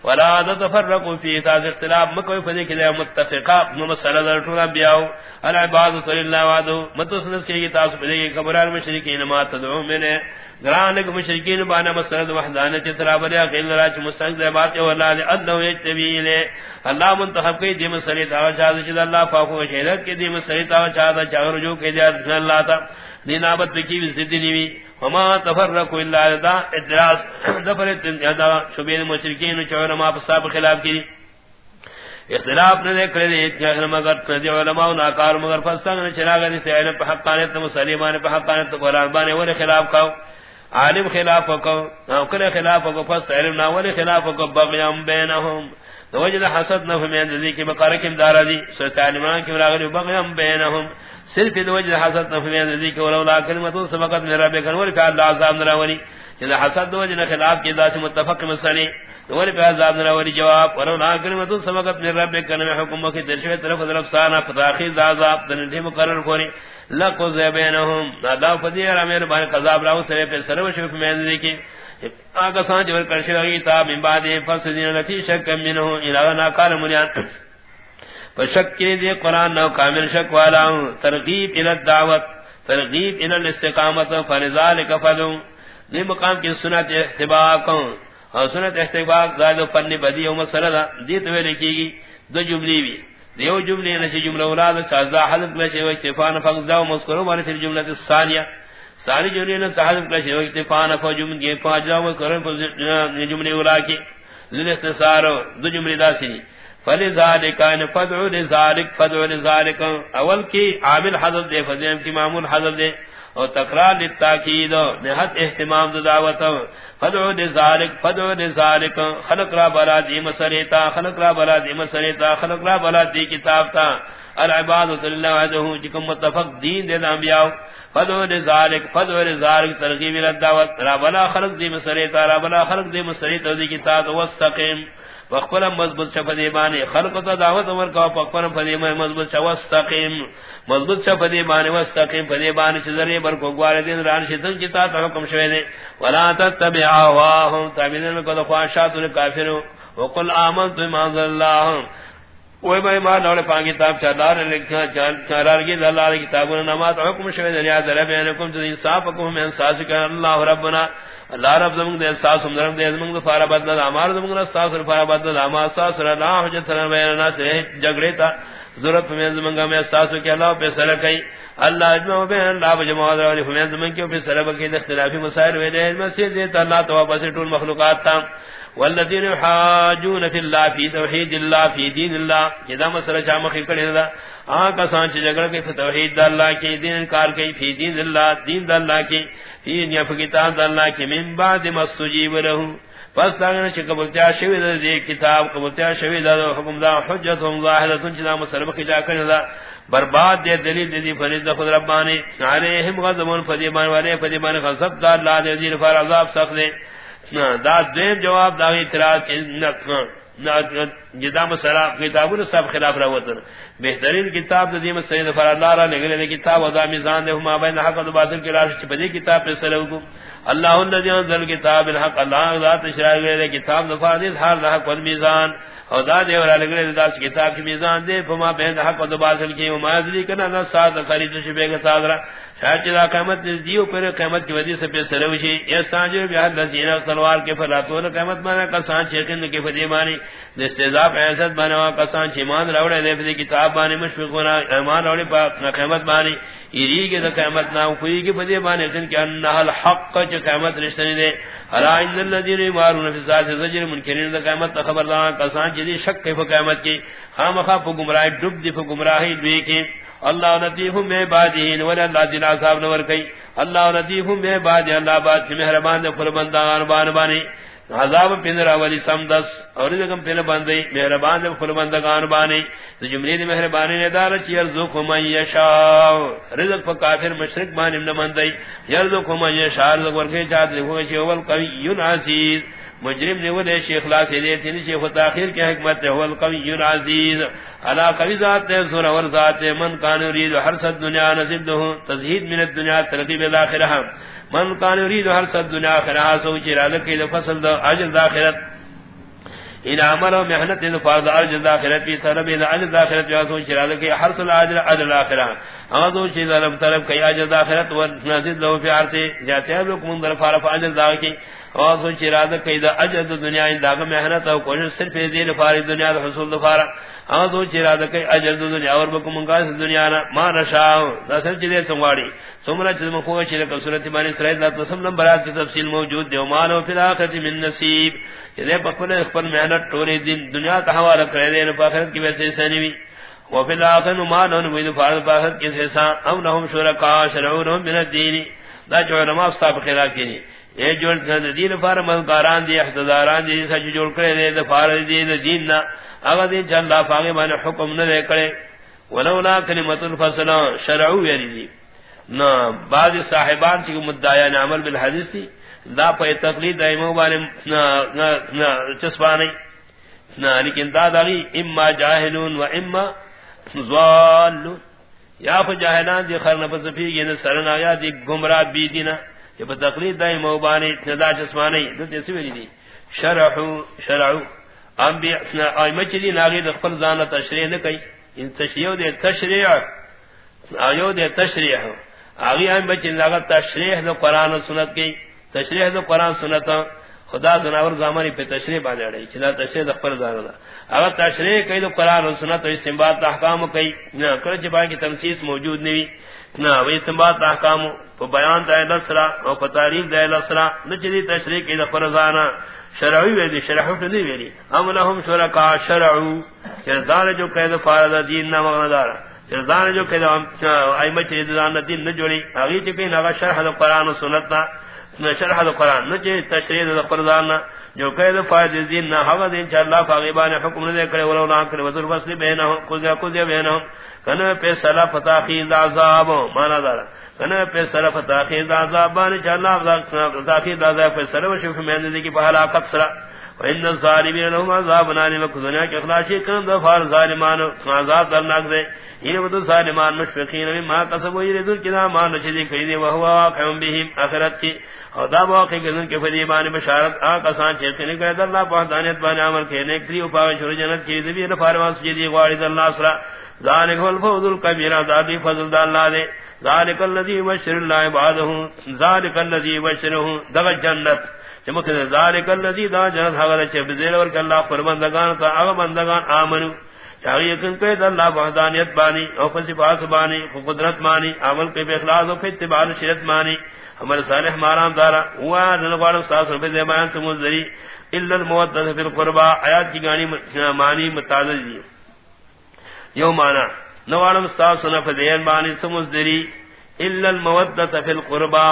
ولا تتفرقوا في تاز اختلاف مکوئی فدی کہ متفقا مسئلہ در طول انبیاء العبادت للہ وعدو متصنس کی تاس فدی قبران مشرکین. ما تدعو منے گرانک مشرکین بانا مسئلہ وحدانت ترابریا قیل راج مستنگ زیبات و اللہ دی ادنو یجتبی لے اللہ منتخب کی دیم سریت آغا چاہد چید اللہ فاقو شہدت کی دیم سریت کی دیاد اللہ تا دینابت بکی بھی نیوی. وما ادراس دفرت مشرکین ما خلاف کی اختلاف مگر تھے علماء ناکار مگر فستان چراغ دی تے علم حقانیت مسلمان پہ حقانیت قران بانے ور خلاف کا عالم خلاف کو او کرے خلاف کو فس علم نہ ور خلاف کو بغیم بینہم. وجد حسد نہ ہمیں ذی کی مقارکم دارا دی سورۃ عالمان کی راغلی بغیم بینہم صرف دو وجہ حسد نفمی ذی کہ ولولا کلمۃ سبقت من ربک ور کا اللہ عذاب نہ نراوری جدا حسد دو وجہ خلاف کی ذات متفق مسئلے ور کا عذاب نہ نراوری جواب، ولولا کلمۃ سبقت من ربک کن حکم کی درشے طرف طرف سانا فتاخیر عذاب تن مقرر کوری لقو زبینہم نادا فدیر امیر بان قذاب راو سے پہ سرو شف میں ذی کی آگا سانچ ور کرشی کتاب من بعد فسدین لتی شک منه الى نا قال مریان فشکی دی قرآن نو کامل شک والا ہوں۔ ترغیب الى الدعوت، ترغیب الى الاستقامت فرزالک فدو دی مقام کی سنت احتباق اور سنت احتباق زائد و فن بدی و مسئلہ دی توی لکھی گی۔ دو جملی بھی۔ دیو جملی نشی جملہ اولاد چازدہ حضب لشی و اکتفان فقزدہ و مذکرو بانی فی الجملہ الثانیہ ساری جملی نشی حضب لشی و اکتفان فقزدہ و مذکرو بانی جملی اولاد کی ذل اختصار دو جملی دا سنی فلذالک ان یعنی فدعو لذالک فدعو لذالک اول کی عامل حضرت دے فضیم کی معمول حضرت دے۔ اور تقرار للتاکید نہت اہتمام دعوت فدعو لذالک فدعو لذالک خلق را بلا دی مسریتا خلق را بلا دی مسریتا خلق را بلا دی کتاب تا۔ العبادت للہ وحدہ، جکم متفق دین دے انبیاء۔ فدعو لذالک لذالک ترغیب الدعوت را بلا خلق دی بلا خلق دی دی کتاب واستقیم مضبوط شفدی خلق تا دعوت کا فدی میں مضبوط مضبوط بانی واستقیم فدی بانی چذری بر کو گوار دین ران شتن کی تا حکم شوی ولا تتبع اهواهم تابعین میں کو خواہشات کافر وقل آمنت بما انزل الله. وہ بھائی ماں اور پاک کتاب چادار لکھا چارار کی دلال کی کتاب نماز حکم شوی دے یاد ربینکم تو انصاف، حکم میں انصاف کر اللہ ربنا، اللہ رب زمون دے احساس ہم درم دے زمون دے فارا بدل امار زمون دے احساس فارا بدل امار احساس رنا حجت رنا بینا سے جگڑے تا ضرورت میں زمون میں احساس کہ اللہ پہ سر کئی اللہ اجمع بین اللہ بجمع جمع علی فمن زمون کے پہ سر کے اختلافی مسائل وے دے۔ مسجد دے اللہ تو واپس ٹول مخلوقات تا۔ والذین حاجون فی اللہ فی توحید اللہ فی دین اللہ۔ جدا مسئلہ چا مخی کڑے دا۔ آن کا سانچ جگڑ کے توحید اللہ کی دین انکار کی فی دین اللہ دین اللہ کی فی نیف کتاب اللہ کی من بعد مستجیب لہو پس تاگنا چھ قبلتیا شوید دی کتاب، قبلتیا شوید دا حکم دا حجت ہم ظاہدتن چھ دا مسلم کی جا کرنے دا برباد دے دلیل دی فرید خود ربانی علیہم غزمون فدیبان والے فدیبان غزب دا اللہ دے دین فار عذاب سخت دے۔ دا دیم جواب دا اعتراض جدا مسئلہ کتابوں سب خلاف روتن بہترین کتاب دیم سید فر اللہ را نگلے دے کتاب وضع میزان دے ہما بین حق و باطل کی راش چپدی کتاب پر سلو کو اللہ الذي انزل کتاب الحق اللہ ذات شرع گئے کتاب دفاع ہر حق و میزان. اور دا دے اور لگے دا کتاب کی میزان دے فما بین حق و باطل کی وما ذری کنا نہ ساتھ خرید شبے کے ساتھ شاید دا قیمت دیو پر قیمت کی وجہ سے پہ سروشی یہ سانجر بیاد لزینہ سلوار کے فراتون قیمت مانا کسان چیکن کے فدی مانی دستیزاب ایسد بانوا کسان چیمان روڑے دے فدی کتاب بانی مشفقونا ایمان روڑے پا قیمت بانی ایری کے دا قیمت نام خوئی کی فدی بانی کن کہ انہا الحق چا قیمت رشتنی دے حلا عند اللذین مارون فی ساس زجر منکرین دا قیمت خبر دا کسان چیزی شک کی فا قیمت کی خام خواب فا گمراہی ڈب دی فا گمراہی دوی کی اللہ لطیفم بے بادین ولی اللہ دل عذاب نور کئی اللہ لطیفم بے بادین اللہ باد کی مہربان دے کل بندان بان بانی عذاب پندرہ ولی سمدس، اور دکم پندر بندی، مہربان دے کل بندگان بانی۔ تو جملی دی مہربانی نے دار چی یرزق من یشاو رزق پا کافر مشرک بانی من بندی۔ یرزق من یشاو رزق ورکی چاہت لکھو چی اول قوی عزیز۔ مجرم نے وہ شیخ لا سے دے تین شیخ تاخیر کی حکمت ہے القوی العزیز علا قوی ذات ہے سورہ ور ذات ہے، من کان یرید ہر صد دنیا نصیب تزہید من الدنیا ترغیب الاخرہ، من کان یرید ہر صد دنیا اخرہ سوچ ارادہ کی فصل دو اجر الاخرت ان عمل و محنت ان فرض ارج داخلت بھی طلب ان اجر داخلت یا سو شراد کہ حرص الاجر اجر الاخرہ اما دو چیز طلب طلب کہ اجر داخلت و نزيد له في عرض جاتے ہیں لوگ من طرف عرف اجر دا کی اور سو شراد کہ اجر دنیا ان دا محنت او کوشش صرف دین فارغ دنیا دا حصول دفارہ اما دو چیز کہ اجر دنیا اور بکم منگا دنیا نہ ما نشاء دسل چیز سنواڑی سمرا چیز مخو چیز کہ صورت بانی اسرائیل دا تسم نمبرات کی تفصیل موجود دیو مالو فی الاخرت من نصیب۔ کہ پکنے خپل محنت ٹورے دن دنیا کا کرے دے نہ آخرت کی ویسے سنی وی۔ و فی الاخر ما نن وی فارض او نہم شرکا شرعون من الدین۔ دا جو علماء صاحب خلا کینی اے جو دین فار مذکاران دی احتضاران دی سچ جوڑ کرے دے دا دی دین نہ اگر دین چل اللہ فاغی من حکم نہ دے کرے۔ ولولا کلمۃ الفصل شرعو یعنی جی۔ دی نہ بعض صاحبان کی مدعیان یعنی عمل بالحدیث تھی دا پہ تقلید ایمو بانے چسپانے لیکن دا داغی اما جاہلون و اما زوالون یا پہ جاہلان دی خرن پس فیگی نسرن آیا دی گمراہ بیدینا کہ پہ تقلید دا ایمو بانے دا چسپانے دو تیسی ویلی دی. شرحو شرعو. انبیاء ایمہ چلی ناغی دی خفل زانا تشریح نکئی ان تشریح دے تشریح. آیو دے تشریح. آگی ہم بچے لگا تشریح دو قرآن سنت کی تشریح دو قرآن سنت. خدا دناور زمانی پہ تشریح باندھے رہی چلا تشریح دو پر زانا اگر تشریح کئی دو قرآن و سنت و استنباد احکام کئی نہ کرچ با کی تنسیس موجود نہیں نہ وہ استنباد احکام پہ بیان دائے لسرا اور پہ تاریخ دائے لسرا نہ چلی تشریح کئی دو شرعی ویلی شرحو نہیں ویلی. ام لهم شرکا، شرعو کہ جو قید فارد دین نہ مغندارا زان جو کہ ائمہ چیز زان دین نہ جوڑی. اگے چ کہ نہ شرح قرآن و سنت نہ شرح قرآن، نہ چ تشریح قرآن جو کہ فائد دین نہ ہوا دین چ اللہ فغیبان حکم نہ دے کرے، ولو نہ کرے وذر فصل بینہ کذا کذا بینہ کنا پہ سلا فتاخی عذاب مانا دار کنا پہ سلا فتاخی عذاب بان چ اللہ فتاخی عذاب پہ سلا شوف میں نے کی پہلا قصرا وان الظالمین لهم عذاب نار مکذنا کہ اخلاصی کن دفار ظالمان عذاب درناک دے یہ وہ ظالمان مشفقین ما قسم یرید کنا ما نشدی کیدی وہ ہوا قوم بهم اخرت کی اور دا واقع کہ کے فریبان بشارت آ کسان چے نے کہ اللہ پہنچانیت بان عمل کے کری اپا شر جنت کی دی نے فارمان سجدی غارد اللہ سرا ذالک هو الفوز الكبير ذاتی فضل اللہ دے. ذالک الذی بشر اللہ بعده ذالک الذی بشره دغ جنت. چمک ذالک الذی دا جنت حوالہ چے بزیر اور کہ اللہ فرماندگان تا اگ بندگان امنو چاہیے کہ کہ اللہ وحدانیت بانی، او صفات بانی قدرت مانی عمل کے اخلاص اور اتباع شریعت مانی. ہمارے صالح مارام دارا، ہوا نلوار ساس روپے زبان سے مزری الا المودۃ فی القربى آیات کی گانی معنی متعدد دی. یو معنی نوالم ساس نف دین بانی سمزری الا المودۃ فی القربى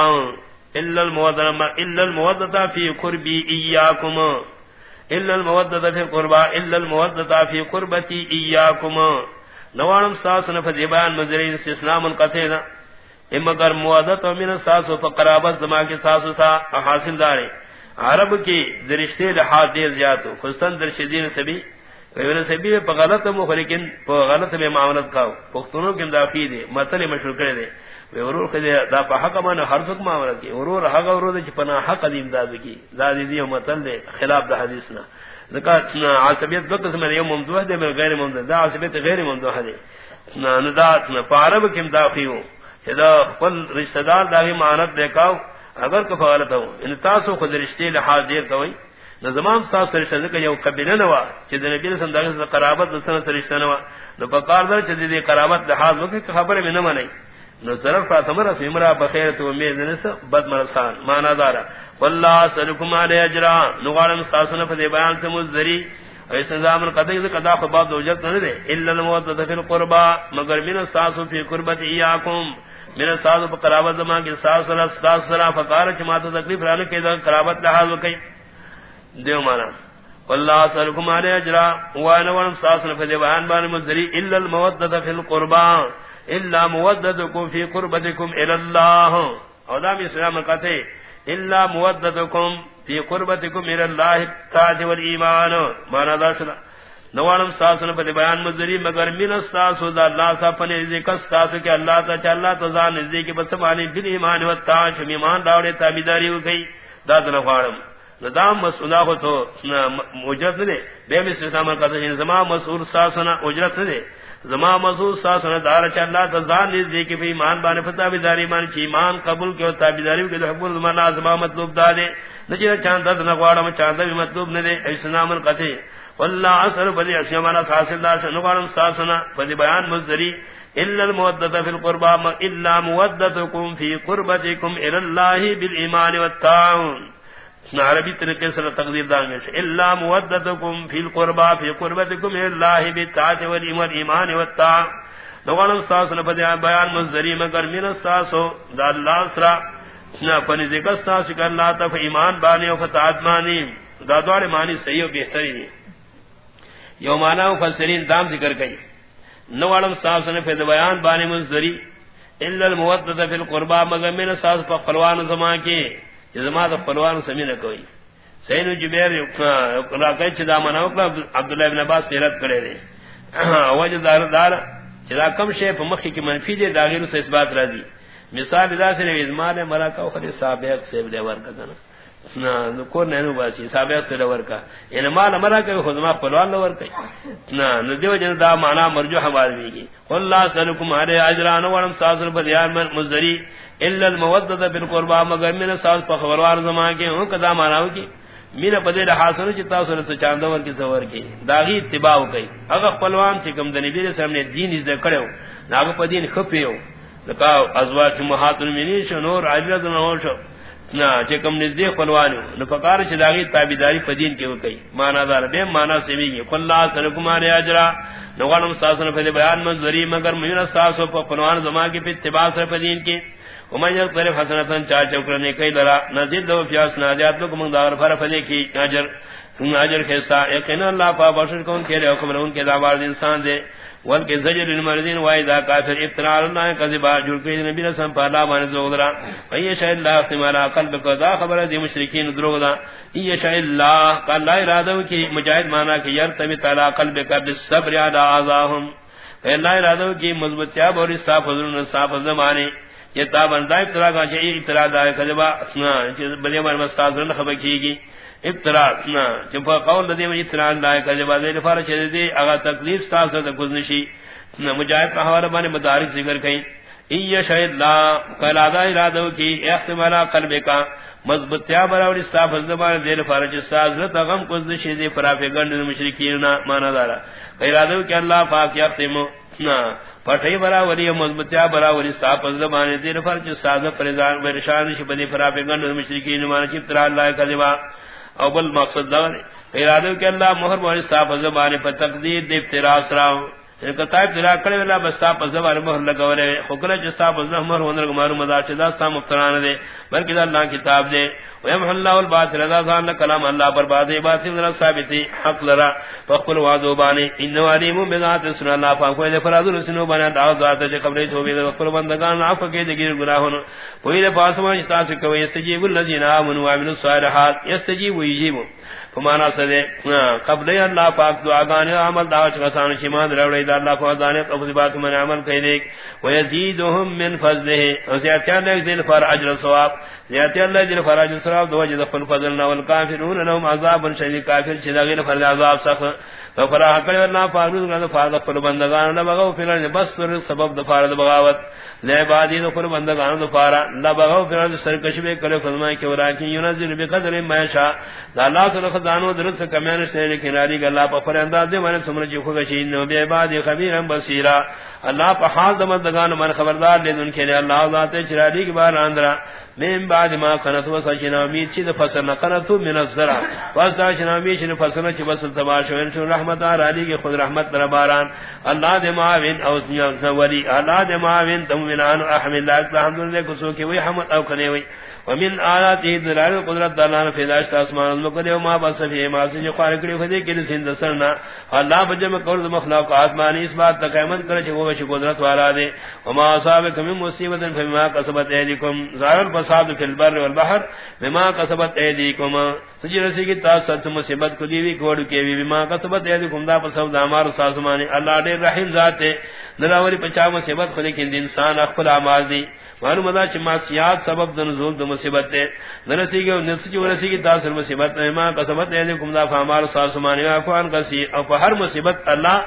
الا المودۃ الا المودۃ فی قربی ایاکم الا المودۃ فی الا المودۃ فی قربتی ایاکم ساس من ساس فقرابت کے ساس سا حاصل عرب کی درشتے لحاظ دیر خصوصاً سبی سبی میں غلط غلط میں معاملت کاؤ. پختونوں کی مدافی دے مطل مشہور کرے دے. ورور خدے دا پا حق مانا ہر سک معاملت کی ورور حق ورور دے چی پنا حق دیم داد کی دادی دی مطل دے خلاف د دا حدیثنا ذکا عصبیت دو قسم ہے یو ممدوح دے میں غیر ممدوح دا عصبیت غیر ممدوح دی. نه دے ندات پا عرب کی مدافی ہوں قل رشتہ دار دا داغی معنت دیکھاو اگر کو فغلط ہو ان تاسو خود رشتے لحاظ دیر کوئی نہ زمان تاسو رشتہ ذکر یو قبیلہ نوا چیز نبی رسم داغی سے قرابت دسنا سے رشتہ نوا نو پکار در چیز دی قرابت لحاظ وکی خبر میں نمانی نو ضرر فاتمر اس امرا بخیر تو امید نس بد مرسان مانا دارا. واللہ سلکم علی اجرا نغالم ساسنا فدی بیان سے مزدری. ایس نظام القدر سے قضا خباب دو جلت نہ دے. الا الموت فی القربہ مگر من ساسو فی قربت ایاکم. میرا ساز و قرابت زمان کی ساز سلا ساز سلا فقار چما تکلیف رانے کے دن قرابت لحاظ وکی. دیو مانا. واللہ سألکم علی اجرا وانا ونم ساز فدی بیان بان مزری الا المودت فی القربان الا مودتکم فی قربتکم الاللہ او دام اسلام کہتے الا مودتکم فی قربتکم الاللہ تاج والایمان مانا دا سلا نوانم ساسن پر بیان مزری مگر من استاسو دا اللہ سا پنے ذکر استاسو کہ اللہ تا چا اللہ تا زان نزدی کی بس معنی بل ایمان و تاش ایمان داوڑے تابیداری ہو گئی، دا دن خوارم ندام مسئولہ ہو تو اجرت دے، بے مثل سامن قصد یعنی زما مسئول ساسنا اجرت دے. زما مسئول ساسنا دار چا اللہ تزان نیز دے کہ بھی ایمان بانے فتا بھی بیداری مانی چی ایمان قبول کے ہوتا بیداری کے حکم زمانہ زما مطلوب دا دے۔ نجیر چاند دد نگوارا چاند بھی مطلوب ندے۔ ایسا نامن قصد واللہ اصر فدی اسیمانا ساسل دار سن سنگوارا ساسنا فدی بیان مزدری۔ الا المودت في القربى الا مودتكم في قربتكم الى الله بالايمان والتعاون عربی طریقے سے تقدیر دان میں الا مودتکم فی القربى فی قربتکم اللہ بالطاعت والایمان والطاعت لوگوں استاد نے بیان مصدری مگر من استاد دا اللہ سرا۔ نہ پنی ذکر استاد کہ اللہ تف ایمان بانے و طاعت مانی۔ دا دوار معنی صحیح و بہتری بہترین یو معنی مفسرین دام ذکر کئی۔ نو علم استاد نے فید بیان بانے مصدری الا المودت فی القربى مگر من استاد پر قلوان زمان کے۔ جزما دا پلوان سمینہ کوئی سین جبیر راکای چدا مناو کلا عبداللہ ابن عباس تیرت کرے دے وجہ دار دار چدا کم شے پا مخی کی منفی دے داغیر سے اس بات رضی مثال دا سے ازمان مراکاو خلی سابق سے دے ورکا کنا نا کو نینو باسی سابق سے دور کا یعنی مال مرا خود ما پلوان لور کئی نا ندیو جن دا معنا مرجو حوال بھی قل اللہ سلکم ہرے اجران ورم ساسر بدیان مزدری الا المودت بالقربا مگر من ساس پخوروار زمان کے، ہوں کدا ماناو کی؟ میرا پدے حاصل چتا سر تو چاندور کی زور کی۔ داغی اتباع کئی اگر پلوان سے کم دنی بیر سامنے دین از کرے ناگ پدین خپیو لکا ازواج محات المنین شو، نور عجلت نور شو۔ نا چکم نزدیک پلوانو نو فقار چ داغی تابیداری پدین کے وکئی مانا دار بے مانا سمیگی قل اللہ سلکم علی اجرا۔ نو غنم ساسن فدی بیان مزوری مگر میرا ساسو پلوان زمان کی اتباع سر پدین کی ومن يقترف حسنة چار چوکرنے کئی لرا نزید دو فیاس ناجات لکم اندار فرف دے کی اجر تم اجر خیستا یقین اللہ پا باشر کون کے لیے حکم رون کے دعوار انسان دے، ولکہ زجر المرزین وائدہ کافر ابتنار اللہ قذبا جڑ کے نبی رسم پا اللہ بانے دروگ درا۔ وی شاہ اللہ اختمالا قلب کو دا خبر دی مشرکین دروگ دا۔ یہ شاہ اللہ قال لا ارادو کی مجاہد مانا کہ یرتمی تعالی قلب کا بالصبر علی آزاہم اللہ ارادو کی مضبطیاب اور صاف حضرون صاف زمانے۔ یہ تا بندہ ابتلا کا چاہیے ابتلا کذبا بلے خبر کی گی۔ ابتلا قول دے میں ابتلا کذبا دے دے اگا تکلیف سے مجاہد کا مدارک ذکر کہیں ای شاید لا ارادو کی قلب کا۔ مضبطیا براوری صاف زبان دیر فارج استاز رت غم کز شیدی فرافی گنڈ مشرکین مانا دارا۔ ارادو کہ اللہ پاک یختمو نا پٹھئی برا ولی مضبوطیا برا ولی صاحب زبان دین فرج ساز پرزان ورشان شبنی فرا پیغن مشرکین مان کی ترا اللہ کذبا. او بل مقصد دا ارادو کہ اللہ مہر ولی صاحب زبان پر تقدیر دی ابتراء سلام یعنی کتاب درا کرے ولا بستا پزوار مہر لگاورے حکر جستا پزہ مہر ہونر گمارو مدار چدا سا مفتران دے بلکہ اللہ کتاب دے ویم اللہ الباطل رضا ظان کلام اللہ پر بعد باطل ذرا ثابت حق لرا فقل وعدو بانی ان علیم بذات سن اللہ فاقو دے فرض رسنو بنا دعوت ذات جے قبر تو بھی فقل بندگان عفو کے دگیر گناہوں کوئی دے پاس ما استاس کوئی استجیب الذین آمنوا وعملوا الصالحات. یستجیب ویجیب فمانا سدے قبل اللہ پاک دعا گانے عمل دعوت کسان شمان روڑی دا اللہ پاک دانے قبض بات من عمل کہی دیکھ ویزیدهم من فضلہ زیادتی اللہ دل فر عجر صواب زیادتی اللہ دل فر عجر صواب دو وجد فن فضلنا والکافرون لهم عذاب شدید. کافر چیزا غیر فرد عذاب سخ فراہ کرے اللہ بندگان بس پر سبب دفار لے بادی بندگان سرکش بے کرے فرمائے کہ ينزل بقدر ما شاء اللہ تعالی دانو درست سے لیکن علی پر دے من جو جی نو بے خبیر بصیرا اللہ حال دگان من خبردار دے ان کے اللہ ذات چرالی کے بار اندرا من بعد ما قنت وسجنا امید چھ فصل قنت من الزرع. واسا امید چھ فصل چھ بس تباش ان رحمت علی کے خود رحمت درباران اللہ دے معاون او ولی۔ اللہ دے معاون تم منان احمد اللہ اکتا حمد اللہ کسو کی وی حمد او کنے وی۔ ومن آیاته دلال قدرت دلان فیداشت اسمان المقدر وما بس فی ما سجی قارکڑی فدی کلی سند سرنا اللہ بجم قرد مخلوق آسمانی اس بات تقیمت کرے چھے وہ قدرت والا دے وما اصابک من مصیبت فیما قصبت ایدیکم ظاہر الفساد فی البر والبحر بما قصبت ایدیکم سجی رسی کی تاثت مصیبت کو دیوی کوڑ کے بھی بما قصبت ایدیکم دا پسو دامار ساسمانی اللہ دے رحیم ذات نراوری پچا مصیبت خلی کند انسان اخفل آماز دی وانو مدا چھ معصیات سبب د نزول د مصیبت ہے نرسی کے نرسی ورسی کی تاثر مصیبت ہے ما قسمت ہے کم دا فامال سال ساسمانی افان کسی او ہر مصیبت اللہ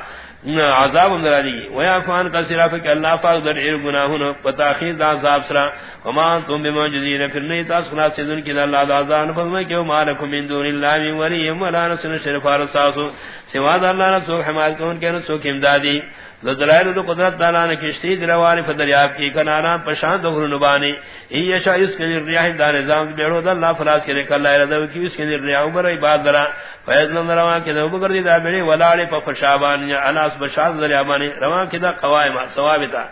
عذاب اندر دی ویا فان کا صرف کہ اللہ پاک در ایر گناہوں پتاخیر دا عذاب سرا۔ وما تم بموجزین پھر نہیں تاس خلاص دن کی اللہ دا عذاب فرمائے کہ مالکم من دون اللہ من ولی ولا نصر شرف ارساسو سوا اللہ نہ سو حمایت کون کہ نہ سو امدادی دلائل دو قدرت دانا نے کشتی دروانی فدریاب کی۔ کنانا پشان دو نبانی ای یشا اس کے ریاح دا نظام بیڑو دا اللہ فلاس کے لیے اللہ ردو کی اس کے ریاح بر عباد درا فیض نم روان کے دو بگر دی دا بیڑی ولالی پا فشابان یا اناس بشاد دریابانی روان کے دا قوائم ثوابتا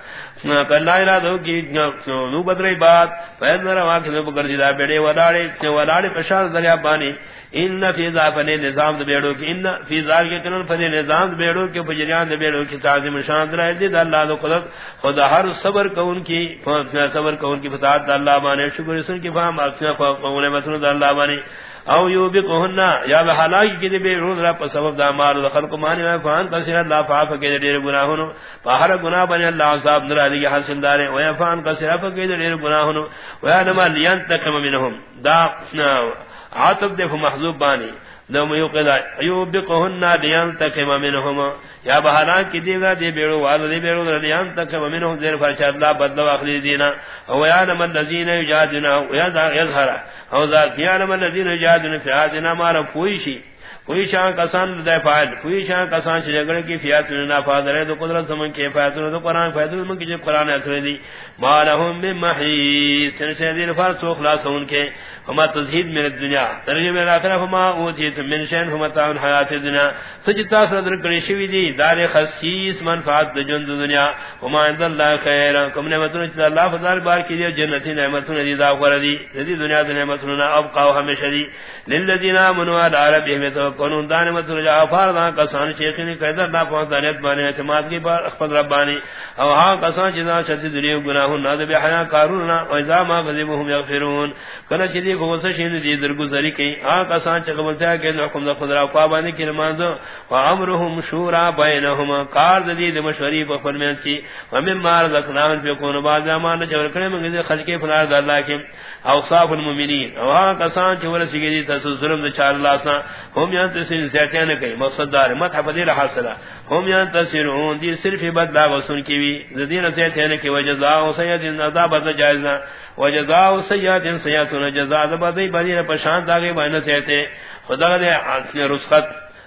اللہ ردو کی نو بدر بات فیض روان کے دو بگر دی دا بیڑی ولالی پشاد دریابانی ان فی ذافن نظام دے بیڑو کہ ان فی ذال کے کنن فنے نظام دے بیڑو کہ بجریان دے بیڑو کہ تعظیم شان در ہے اللہ دو قدرت خدا ہر صبر کون کی صبر کون کی فتات اللہ مانے شکر سن کی فہم اکثر قول مسن اللہ مانے او یو بی یا بہلاکی کی دے روز را پر سبب دا مال خلق مانی میں فان کثیر اللہ فاف کے دے گناہوں پہر گناہ بن اللہ عذاب در علی حاصل دار و فان کثیر فاف کے دے گناہوں و یا نما لین تکم منهم دا عاطب دے محذوب بانی. دم یو قدا ایوب بقهن دیان تکم منهم یا بہانا کی دیگا دی بیڑو وال دی بیڑو دیان تکم منهم زیر فرش اللہ بدل اخلی دینا. او یا نم الذین یجادنا یا ذا یظهر او ذا یا نم الذین یجادنا فی ذنا ما کوئی شی. کوئی شان کسان دے فائد کوئی شان کسان جھگڑے کی فیات نہ فادر ہے تو قدرت سمن کے فائد تو قران فائد من کی قران اثر دی۔ ما لهم بمحیص سے دین فار سو خلاص ان کے۔ ہما تزہید من الدنیا ترجمہ الاخرہ ہما اوتیت من شین ہما تاون حیات الدنیا۔ سجتا صدر کری شوی دی، دار خصیص منفعت جن دنیا۔ ہما عند اللہ خیر، کم نعمتوں چتا اللہ فضل بار کی دی جنتی نعمتوں دی دا خور دی۔ دی دنیا دی نعمتوں ابقا ہمیشہ دی۔ للذین آمنوا علی ربهم توکلون دا نعمتوں جا فار دا کسان شیخین قیدر دا پہنچ دانیت بانی، اعتماد کی بار اخفض ربانی او ہاں کسان چیزا شدید دنیا گناہوں نا دبی حیاء کارون و ازا ما غزیبهم یغفرون۔ کنا چیزی کو وسشین دی درگزری کی۔ آ کسان چ قبل تھا کہ حکم دا خدا پابندی کی نماز۔ و امرهم شورا بینهما کار دی دی مشوری په فرمان کی۔ و من مار ذکران پہ کون باز زمان چور کرے منگے خلق کے فلار د اللہ کے اوصاف المؤمنین او آ کسان چ ورسی گی تس ظلم د چار اللہ سا ہم یہاں تسین زیادہ نہ کہ مقصد دار مت حفظ حاصلہ ہم یہاں تسرون دی صرف بدلا وسن کی وی زدین سے تھے کہ وجزا و عذاب جائز وجزا و سید سید جزا بدی بدی پشان داگے بہن سے تھے خدا نے رسخت.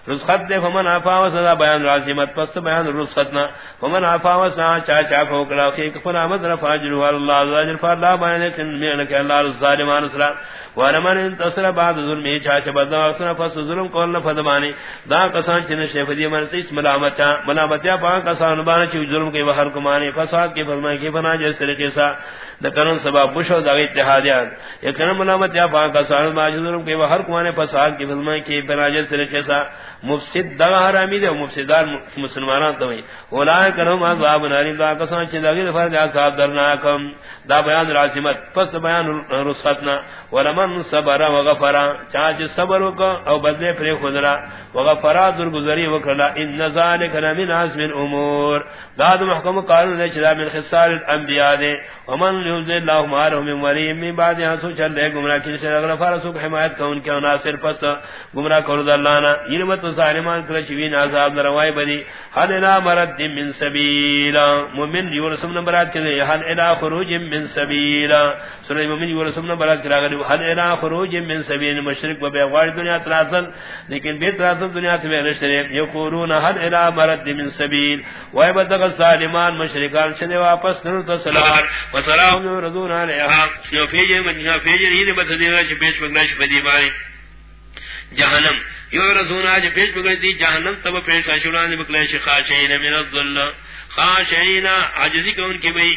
رسخت دے فمن عفا و صدا بیان رازمت پس بیان رسختنا فمن عفا و صدا چا چا فوکلا کی کفر آمد رفا جلو اللہ عز و جل فاللہ بیان لیکن میانک اللہ الظالمان اسلام ورمان انتصر بعد ظلمی چاچ بدنا وقتنا فس ظلم قولنا فدبانی. دا قسان چن شفدی مرسی اس ملامتا. ملامتیا پاک قسان بانا چی ظلم کی بحر کمانی. فساد کی فرمائی کی فنا جس طریقے سا. دکنن سبب بشو دا اتحادیان. یکنن ملامتیا پاک قسان بانا ظلم کی بحر کمانی، فساد کی فرمائی کی فنا جس طریقے سا. مفسد دا حرامی دے مفسدان مسلمانان توئی اولائے کرم عذاب ناریم دا قسان چن دا غیر فرد عذاب درناکم. دا بیان راسمت پس بیان رسختنا ولما ولمن صبر وغفر چاچ صبر وکا او بدلے پر خدرا وغفر درگزری وکلا ان ذالک من عزم الامور. داد محکم قانون نے چلا من خصال الانبیاء دے. ومن یوز اللہ مارو من ولی من بعد اسو چل دے گمراہ کی سے اگر فرض حمایت کون کے ناصر پس گمراہ کر دلانا یہ یعنی مت ظالمان کر چوین عذاب دروائی بدی. حل الى مرد من سبیل مومن یورسم نمبرات کے حل الى خروج من سبیل سورہ مومن یورسم نمبرات کرا گئے حل الى خروج من سبیل مشرق و بیغوار دنیا تراسل لیکن بے تراسل دنیا تمہیں نشترے یقولون حل الى مرد من سبیل وائب دغ ظالمان مشرکان واپس نرد سلام و سلام رضون علیہا یو فیجر مجھا فیجر ہی نے بس دینا چھ پیش مگنش فدی بارے جہنم یو رسول آج پیش بگڑتی جہنم تب پیش اشوران بکلیش خاشین من الظل. خاشین عجزی کون کی بئی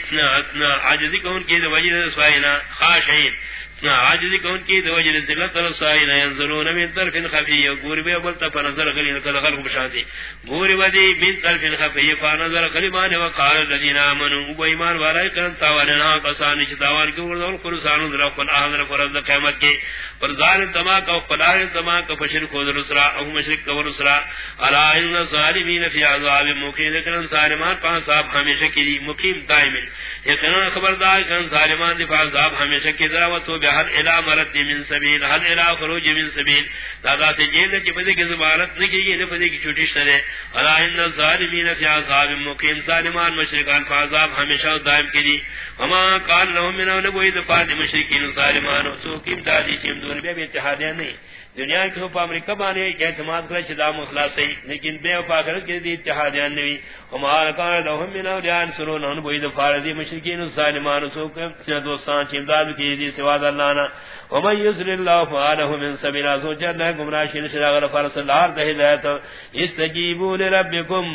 عجزی کون کی؟ دو وجہ سوائنا خاشین عاجزی کون کی دو وجہ ذلت رسائن ينظرون من طرف خفی گوری بے بلتا فنظر غلی لکل خلق بشانتی گوری بدی من طرف خفی فنظر غلی غلیمان وقال الذین آمنوا. ابو ایمان والائی کرن تاواننا قصانی چتاوان کی ورزول قرسانو در اخفل آہن فرز قیمت کی پر ظالم دماغ او فلار دماغ فشرک و رسرا او مشرک و رسرا الا ان ظالمین فی عذاب مقیم. لیکن ظالمان پاس صاحب ہمیشہ کی مقیم دائم لیکن خبردار کن، ظالمان دی عذاب ہمیشہ کی ذراوت و هل الى مرت من سبيل، هل الى خروج من سبيل. دادا سے جیل کی پدی کی زبارت نہیں کی یہ پدی کی چھوٹی شرے الا ان الظالمین فی عذاب مقیم ظالمان، مشرکان فعذاب ہمیشہ دائم کی وما قال لهم من نبوی دفاع مشرکین ظالمان سو کی دادی چم دور بے اتحاد نہیں دنیا کی ہو امریکہ بانے کہ اعتماد کرے چدا مخلص ہے لیکن بے وفا کر کے دی اتحاد نہیں ہمارا کان لهم من اولیاء سرون ان بو فارضی مشرکین ظالمان سو کہ دوستان چیم داد کی دی سوا اللہ نہ ومن يسر الله فعله من سبيل سو جنہ گمراہ شین شرا غفر فرس اللہ دہ ہدایت استجیبوا لربکم۔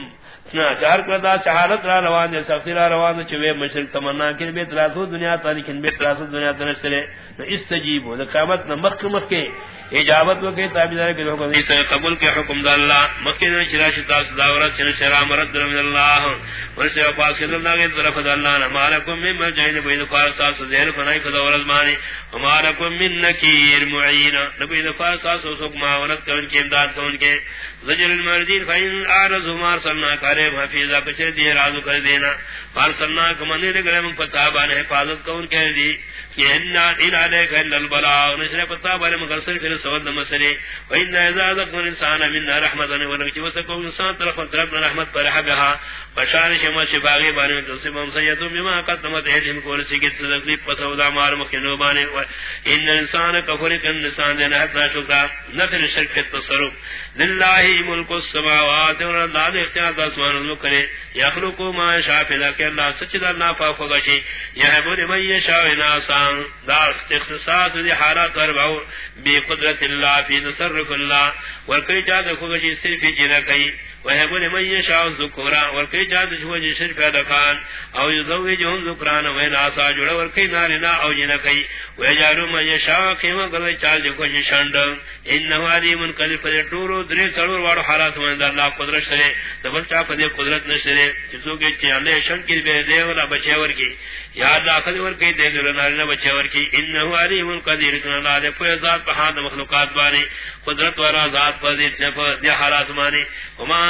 چار کردا شہادت را روان دے سفیر را روان دے، چوے مشرک تمنا کہ بے تراسو دنیا تاریخ بے تراسو دنیا تنشرے استجیبوا قیامت نہ مکہ مکہ اجابت وکے تابعدار کے حکم دی قبول کے حکم دا اللہ مکہ نے چرا شتا صدا دعوت چن شرا مرد من اللہ ورسے پاس کے اللہ کے طرف دا اللہ نہ مالکم من مجاہد بید فارس ساس زہر فنائی فدا ورزمانی مالکم من نکیر معین. نبی فارس ساس سوک معاونت کرن کے امداد کرن کے زجر المردین فین اعرض مار سننا کرے حفیظہ پچھے دی راز کر دینا. فارسلنا کمنے لگے من پتہ بان حفاظت کون کہہ دی. البلاغ نشر پتا بارے مگر صرف سود مسئلے وإن إذا ذكر الإنسان منا رحمة ونكتب وسكو إنسان طرف طرفنا رحمت پر حقها فشان شما شفاغي بارے میں تصبهم سيئتو بما قدمت حجم کول سکت تذکلیف پسودا مار مخنو بانے إن الإنسان كفر كن الإنسان دینا حتنا شکا نفر شرک التصرف للہ ملک السماوات والأرض اختیار دا سوان رضو کرے، یخلقو ما شافی کہ اللہ سچد اللہ فاقوغشی یحبو من یشاو ناسان دا اختصاص دی حالات اربعو بی قدرت اللہ، فی تصرف اللہ ورکی چاہتا خوگشی صرفی جنہ کئی وهب لمن يشاء ذكورا وركي جاد شوج شرك دكان او يزوجهم ذكرانا وين اسا جوڑ وركي نارنا او جن جنكي ويجعل من يشاء كما قال چال جو كوش شند انه عليم قد فرتور دري ضرور وار حالات من الله قدرت شري دبل چا پدي قدرت نشري چسو کے چالے شن کی بے دے ولا بچے ور کی یا داخل ور کی دے دل نارنا بچے ور کی انه عليم قدير کنا اللہ دے پویا ذات پہا مخلوقات بارے قدرت ورا ذات پر دے حالات مانی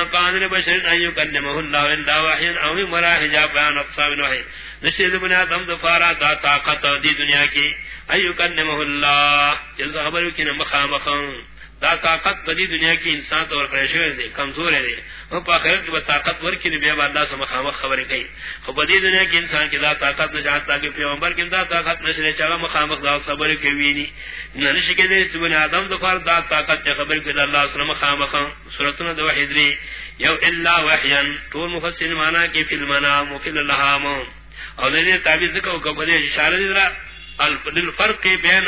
وما قادر بشر ان يكلمه الله الا وحيا او مرا حجاب بان اقصاب وحي نشید بنا آدم دفارا دا طاقت دی دنیا کی. ان يكلمه الله. جلد خبر کی نمخا مخام دا طاقت دی دنیا کی انسان تو ورکڑے دے کمزور ہے دے وہ پاخرت کی طاقت ور کی نبی اللہ سے مخا خبر کئی خو بدی دنیا کی انسان کی دا طاقت نہ چاہتا کہ پیغمبر کی دا طاقت نشرے چاہا مخا مخا خبر کی وی وینی نہ نشکے دے بن آدم دفار دا طاقت کی خبر کی اللہ سے مخا مخا سورتنا دو حضری یو، الا وحیا طول مفسر مانا کی فی المنام وفی اللہام اور نے تعبیر ذکر کو بڑے اشارہ دے الفرق بین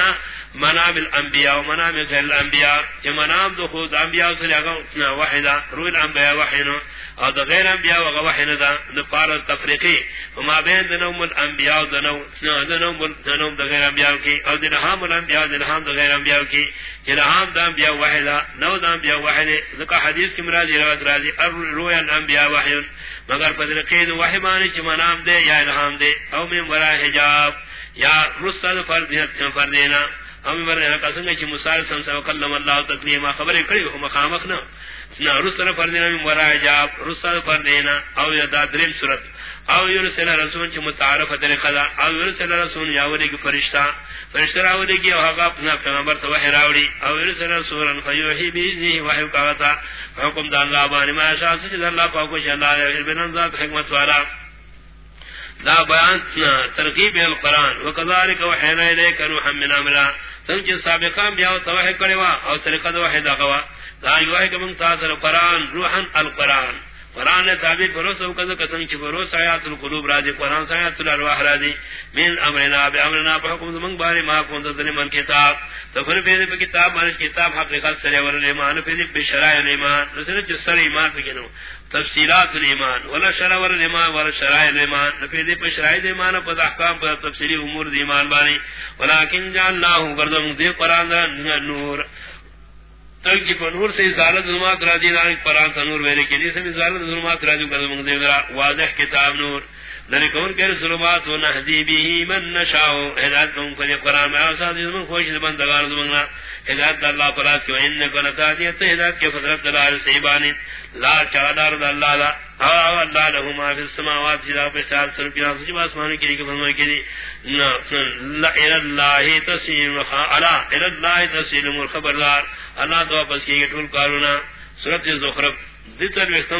منام الانبیاء و منام غیر الانبیاء کہ منام دو خود انبیاء سے لگا واحدہ روح الانبیاء وحینا اور دو غیر انبیاء و وحینا دا نفار تفریقی وما بین دنوم الانبیاء دنو دنوم دنوم دو غیر انبیاء کی اور دنہام الانبیاء دنہام دو غیر انبیاء کی جنہام دا انبیاء وحیدا نو دا انبیاء وحیدے ذکا حدیث کی مرازی روایت رازی روح الانبیاء وحیون مگر پدر قید وحی چی منام دے یا الہام دے، او من ورا حجاب یا رسل فرد فردینا ہم مرنے کا سنگ کہ مصالح سم سے کلم اللہ تکلیما خبر کڑی ہو مخامخ نہ نہ رسل فرض نہ مرا جاب رسل فرض دینا او یا دریم صورت۔ او یرسل رسول چ متعارف در قضا۔ او یرسل رسول یا ولی کی فرشتہ۔ فرشتہ راوی کی او کا اپنا پیغمبر تو وحی راوی او یرسل رسول فیوحی بیذی وحی کا حکم د اللہ بانی، ما شاء اللہ پاک کو اللہ بن ذات حکمت والا۔ دا بیان ترغیب القران وکذالک وحینا الیک روحا من امرا سنج سابقان بیاو توحید کروا او طریقہ وحید اقوا لا یوہ کہ من تاثر قران روحا القران قران نے تعبیر بھروسہ کذا کسن کی بھروسہ، آیات القلوب راضی قران سے آیات الارواح راضی۔ من امرنا بامرنا بحکم من بار ما كنت ذل من کتاب۔ تو پھر پھر کتاب من کتاب حقیقت سے ور ایمان پھر بشرائع ایمان۔ رسل جو سر ایمان پھر تفصیلات الایمان ولا شرع ور ایمان ور شرائع ایمان۔ پھر دی شرائع ایمان پر احکام پر تفصیلی امور دی ایمان بانی۔ ولکن جعلناه غرض دی قران نور۔ تک جی پنور سے ازالت ظلمات راضی نارک پران تنور میرے کے لیے سبھی ظالت ظلمات راضی کر دے واضح کتاب نور لری کون کے ظلمات و نہدی به من نشاء ہدایت تم کو قرآن میں آسان جس میں خوش بندگار زمنا ہدایت اللہ پر اس کو ان کو لگا دیا تو ہدایت کے فضلت دلال سیبانی. لا چادر اللہ لا او اللہ له ما فی السماوات جل پر چار سر پیاس جو جی آسمان کی کہ فرمائے کہ لا الہ اللہ تسلیم علی الہ اللہ تسلیم الخبردار. اللہ تو پس یہ ٹول کارونا سورت زخرف. ذکر وختم